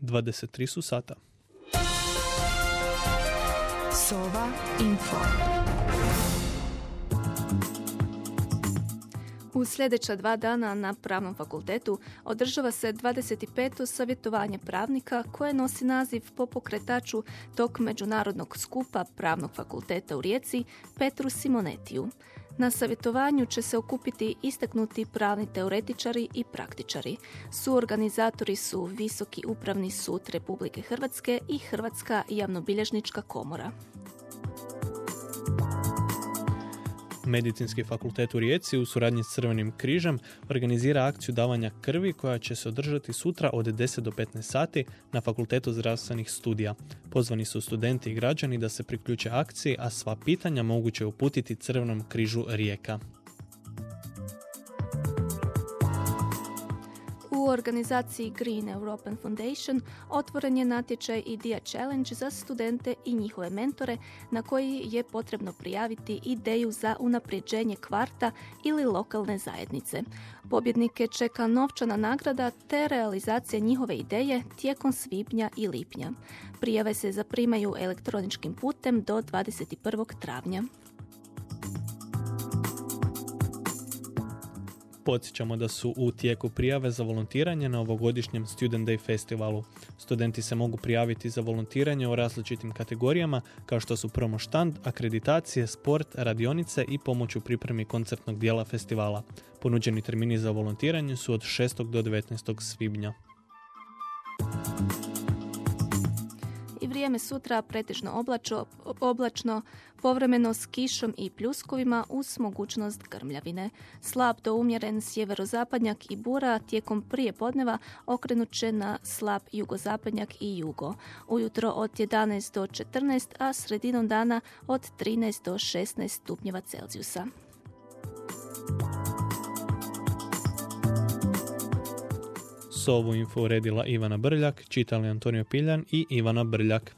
23 su sata. Sova Info. U sljedeća dva dana na Pravnom fakultetu održava se 25. savjetovanje pravnika koje nosi naziv po pokretaču tog međunarodnog skupa Pravnog fakulteta u Rijeci Petru Simonetiju. Na savjetovanju će se okupiti istaknuti pravni teoretičari i praktičari. Suorganizatori su Visoki upravni sud Republike Hrvatske i Hrvatska javnobilježnička komora. Medicinski fakultet u Rijeci u suradnji s Crvenim križem organizira akciju davanja krvi koja će se održati sutra od 10 do 15 sati na Fakultetu zdravstvenih studija. Pozvani su studenti i građani da se priključe akciji, a sva pitanja moguće uputiti Crvenom križu Rijeka. U organizaciji Green European Foundation otvoren je natječaj Idea Challenge za studente i njihove mentore na koji je potrebno prijaviti ideju za unapređenje kvarta ili lokalne zajednice. Pobjednike čeka novčana nagrada te realizacija njihove ideje tijekom svibnja i lipnja. Prijave se zaprimaju elektroničkim putem do 21. travnja. Podsjećamo da su u tijeku prijave za volontiranje na ovogodišnjem Student Day festivalu. Studenti se mogu prijaviti za volontiranje u različitim kategorijama kao što su promo štand, akreditacije, sport, radionice i pomoć u pripremi koncertnog dijela festivala. Ponuđeni termini za volontiranje su od 6. do 19. svibnja. Vrijeme sutra pretežno oblačo, oblačno, povremeno s kišom i pljuskovima uz mogućnost grmljavine. Slab do umjeren sjeverozapadnjak i bura tijekom prije podneva okrenut će na slab jugozapadnjak i jugo. Ujutro od 11 do 14, a sredinom dana od 13 do 16 stupnjeva Celzijusa. S ovu info uredila Ivana Brljak, čitali Antonio Piljan i Ivana Brljak.